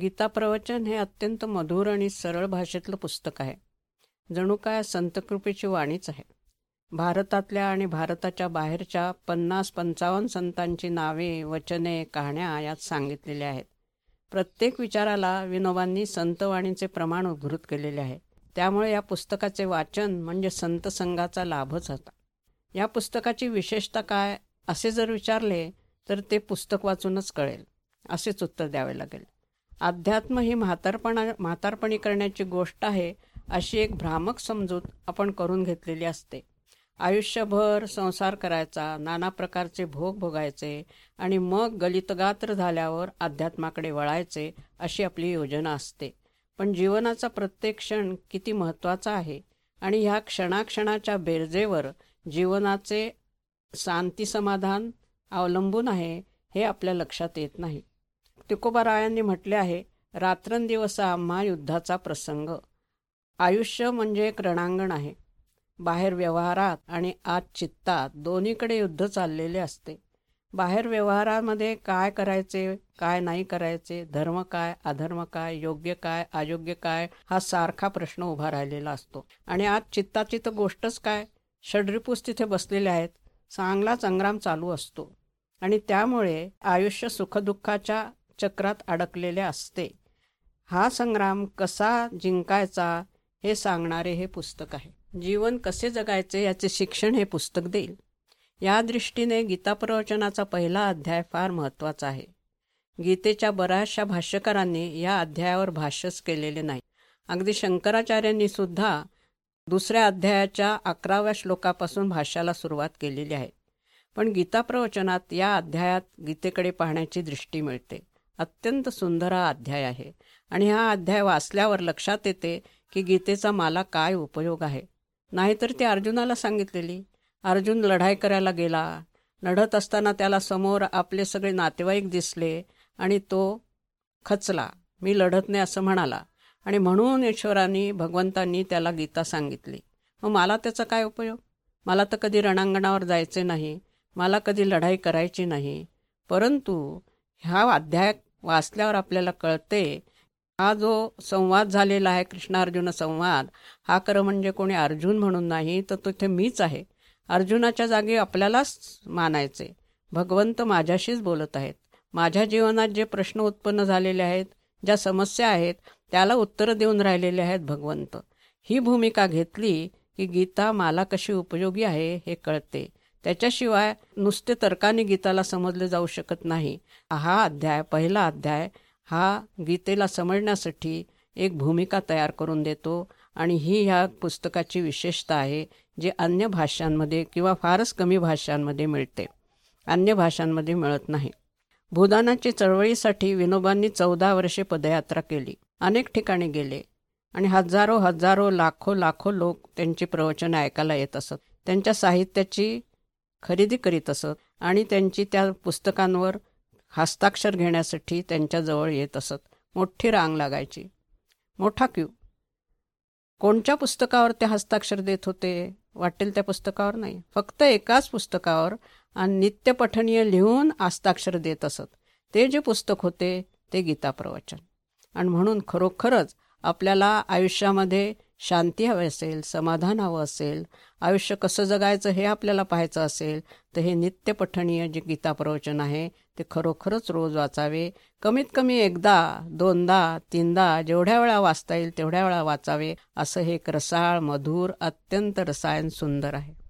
गीता प्रवचन हे अत्यंत मधुर आणि सरळ भाषेतलं पुस्तक आहे. जणू काय संतकृपेची वाणीच आहे. भारतातल्या आणि भारताच्या बाहेरच्या पन्नास पंचावन्न संतांची नावे वचने कहाण्या यात सांगितलेल्या आहेत. प्रत्येक विचाराला विनोबांनी संतवाणीचे प्रमाण उद्धृत केलेले आहे. त्यामुळे या पुस्तकाचे वाचन म्हणजे संत संघाचा लाभच होता. या पुस्तकाची विशेषता काय असे जर विचारले तर ते पुस्तक वाचूनच कळेल. असेच उत्तर द्यावे लागेल. अध्यात्म ही म्हातारपणा म्हातारपणी करण्याची गोष्ट आहे अशी एक भ्रामक समजूत आपण करून घेतलेली असते. आयुष्यभर संसार करायचा नाना प्रकारचे भोग भोगायचे आणि मग गलितगात्र झाल्यावर अध्यात्माकडे वळायचे अशी आपली योजना असते. पण जीवनाचा प्रत्येक क्षण किती महत्त्वाचा आहे आणि ह्या क्षणाक्षणाच्या बेरजेवर जीवनाचे शांती समाधान अवलंबून आहे हे आपल्या लक्षात येत नाही. तुकोबारायांनी म्हटले आहे रात्रंदिवस आम्हा युद्धाचा प्रसंग. आयुष्य म्हणजे एक रणांगण आहे. बाहेर व्यवहारात आणि आत चित्तात दोन्हीकडे युद्ध चाललेले असते. बाहेर व्यवहारामध्ये काय करायचे काय नाही करायचे धर्म काय अधर्म काय योग्य काय अयोग्य काय हा सारखा प्रश्न उभा राहिलेला असतो. आणि आज चित्ताची तर गोष्टच काय? षड्रिपूस तिथे बसलेले आहेत. चांगला संग्राम चालू असतो. आणि त्यामुळे आयुष्य सुखदुःखाच्या चक्रात अडकलेले असते. हा संग्राम कसा जिंकायचा हे सांगणारे हे पुस्तक आहे. जीवन कसे जगायचे याचे शिक्षण हे पुस्तक देईल. या दृष्टीने गीता प्रवचनाचा पहिला अध्याय फार महत्त्वाचा आहे. गीतेच्या बऱ्याचशा भाष्यकारांनी या अध्यायावर भाष्यच केलेले नाही. अगदी शंकराचार्यांनी सुद्धा दुसऱ्या अध्यायाच्या अकराव्या श्लोकापासून भाष्याला सुरुवात केलेली आहे. पण गीता प्रवचनात या अध्यायात गीतेकडे पाहण्याची दृष्टी मिळते. अत्यंत सुंदर हा अध्याय आहे. आणि हा अध्याय वाचल्यावर लक्षात येते की गीतेचा मला काय उपयोग आहे. नाहीतर ती अर्जुनाला सांगितलेली अर्जुन लढाई करायला गेला. लढत असताना त्याला समोर आपले सगळे नातेवाईक दिसले आणि तो खचला. मी लढत नाही असं म्हणाला. आणि म्हणून ईश्वरांनी भगवंतांनी त्याला गीता सांगितली. मग मला त्याचा काय उपयोग? मला तर कधी रणांगणावर जायचे नाही. मला कधी लढाई करायची नाही. परंतु ह्या अध्याय वाचल्यावर आपल्याला कळते हा जो संवाद झालेला आहे कृष्णार्जुन संवाद हा खरं म्हणजे कोणी अर्जुन म्हणून नाही तर तिथे मीच आहे. अर्जुनाच्या जागी आपल्यालाच मानायचे. भगवंत माझ्याशीच बोलत आहेत. माझ्या जीवनात जे प्रश्न उत्पन्न झालेले आहेत ज्या समस्या आहेत त्याला उत्तरं देऊन राहिलेले आहेत भगवंत. ही भूमिका घेतली की गीता मला कशी उपयोगी आहे हे कळते. त्याच्याशिवाय नुसते तर्काने गीताला समजले जाऊ शकत नाही. हा अध्याय पहिला अध्याय हा गीतेला समजण्यासाठी एक भूमिका तयार करून देतो आणि ही ह्या पुस्तकाची विशेषता आहे जे अन्य भाषांमध्ये किंवा फारच कमी भाषांमध्ये मिळते. अन्य भाषांमध्ये मिळत नाही. भूदानाची चळवळीसाठी विनोबांनी चौदा वर्षे पदयात्रा केली. अनेक ठिकाणी गेले आणि हजारो हजारो लाखो लाखो लोक त्यांची प्रवचनं ऐकायला येत असत. त्यांच्या साहित्याची खरेदी करीत असत आणि त्यांची त्या पुस्तकांवर हस्ताक्षर घेण्यासाठी त्यांच्याजवळ येत असत. मोठी रांग लागायची. मोठा क्यू. कोणत्या पुस्तकावर ते हस्ताक्षर देत होते? वाटेल त्या पुस्तकावर नाही. फक्त एकाच पुस्तकावर आणि नित्यपठनीय लिहून हस्ताक्षर देत असत. ते जे पुस्तक होते ते गीता प्रवचन. आणि म्हणून खरोखरच आपल्याला आयुष्यामध्ये शांती हवी असेल समाधान हवं असेल आयुष्य कसं जगायचं हे आपल्याला पाहायचं असेल तर हे नित्य पठणीय जे गीता प्रवचन आहे ते खरोखरच रोज वाचावे. कमीत कमी एकदा दोनदा तीनदा जेवढ्या वेळा वाचता येईल तेवढ्या वेळा वाचावे. असं हे एक रसाळ मधुर अत्यंत रसायन सुंदर आहे.